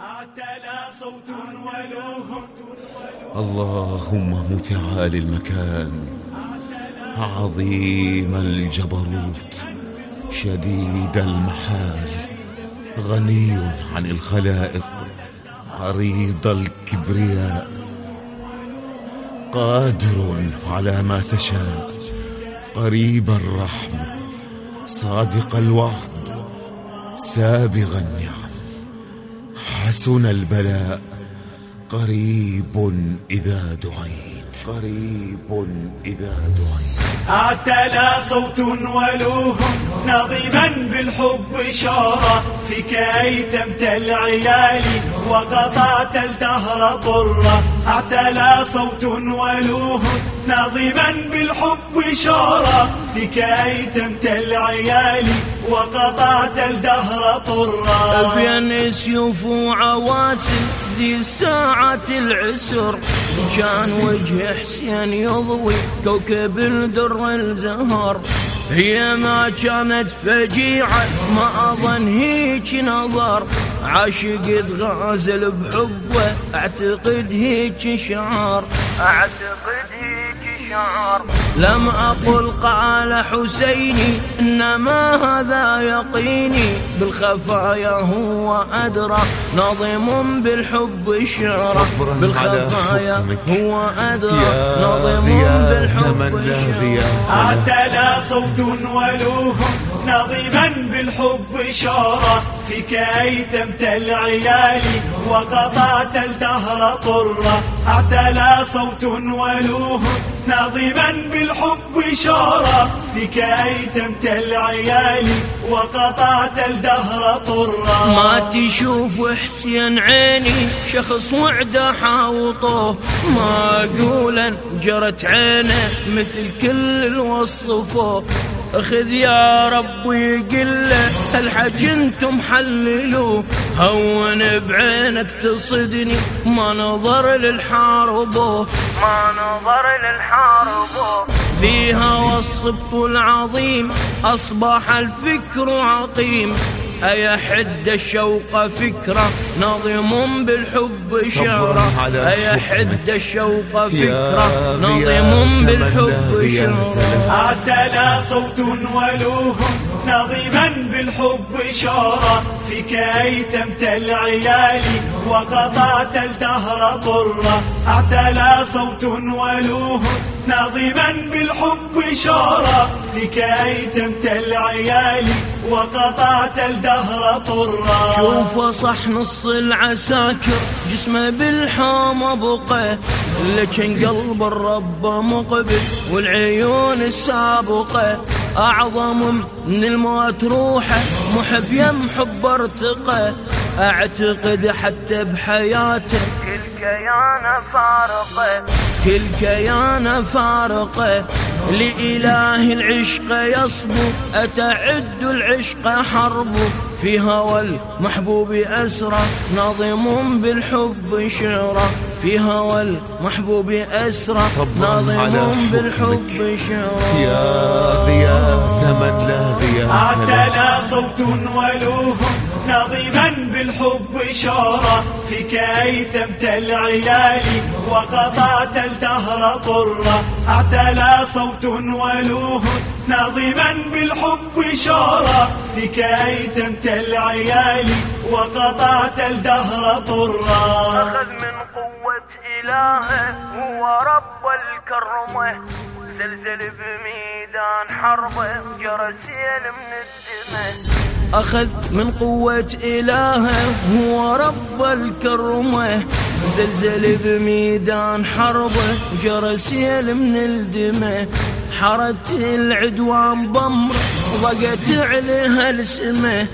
أعتلى صوت ولوه. اللهم متعالي المكان. عظيم الجبروت. شديد المحال. غني عن الخلائق. عريض الكبرياء. قادر على ما تشاء. قريب الرحمه صادق الوعد. سابغ النعم. حسن البلاء. قريب إذا دعيت. قريب إذا دعيت. أعتلى صوت ولوه نظيما بالحب إشارة فيك أيتمت العيال وقطعت الدهر طرة. أعتلى صوت ولوه نظيما بالحب إشارة فيك أيتمت العيال وقطعت الدهر طرا. بين سيوف وعواسل ذي ساعة العسر. كان وجه حسين يضوي كوكب الدر الزهر. هي ما كانت فجيعة ما أظن هيك نظر. عاشق غازل بحبه أعتقد هيك شعار. أعتقد هيك شعار لم أقل قال حسيني إنما هذا يقيني بالخفايا هو أدرى نظم بالحب شعر بالخفايا هو أدرى نظم بالحب شعر اعتلى صوت ولوه نظيما بالحب إشارة فيك أيتمت العيال وقطعت الدهر طرة اعتلى صوت ولوه نظيما بالحب إشارة فيك أيتمت العيال وقطعت الدهر طرا ما تشوف حسين عيني شخص وعده حاوطوه ما اقولا جرت عينه مثل كل الوصفوه أخذ يا ربي قله الحج أنتم حللوه هون بعينك تصدني. ما نظر للحاربوه ما نظر للحاربوه فيها والصبط العظيم. أصبح الفكر عقيم. أيا حد الشوق فكرة نظم بالحب شعرة؟ أيا حد الشوق فكرة نظم بالحب شعرة؟ أعتلى صوت ولوه نظيما بالحب إشارة فيك أيتمت العيال وقطعت الدهر طرة اعتلى صوت ولوه نظيما بالحب إشارة فيك أيتمت العيال وقطعت الدهر طرا شوف صح نص العساكر جسمه بالحوم بقى لكن قلب الرب مقبل والعيون السابقة. أعظم من الموت روحه محب يمحب ارتقى أعتقد حتى بحياته كل كيان فارقه كل كيان فارقه لإله العشق يصبو أتعد العشق حرب في هوى المحبوب أسرى ناظم بالحب شعرا في هوى المحبوب أسرى ناظم بالحب شعرا يا ضياء تمنى ضياء أعتلى صوت ولوه. نظيما بالحب إشارة فيك أيتمت العيال وقطعت الدهر طرة. اعتلى صوت ولوه نظيما بالحب إشارة فيك أيتمت العيال وقطعت الدهر طرا أخذ من قوة إلهه هو رب الكرمة زلزل بميدان حربه جرى سيل من الدمه. أخذ من قوة إلهه هو رب الكرمة. زلزل بميدان حربه جرى سيل من الدمه حرت العدوان بمر ضقت عليها السمه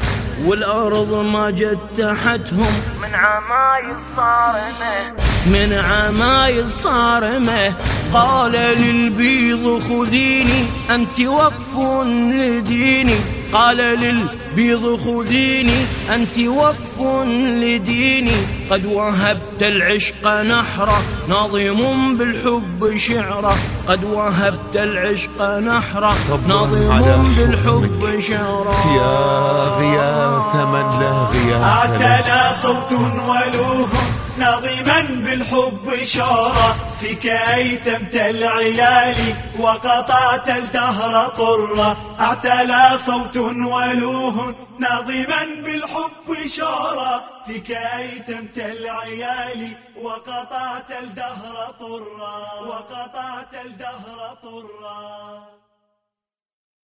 والأرض ما جت تحتهم. من عمايل صارمة. من عمايل صارمة. قال للبيض خذيني أنت وقف لديني. قال للبيض خذيني أنت وقف لديني. قد وهبت العشق نحرة ناظم بالحب شعرة. قد وهبت العشق على ناظم بالحب. شارا يا غياث من لا غياث اعتلى صوت ولوه. نظما بالحب شارا فيك ايتمت العيال وقطعت الدهر طرا اعتلى صوت ولوه نظما بالحب شارا فيك ايتمت العيال وقطعت الدهر طرا وقطعت الدهر طرا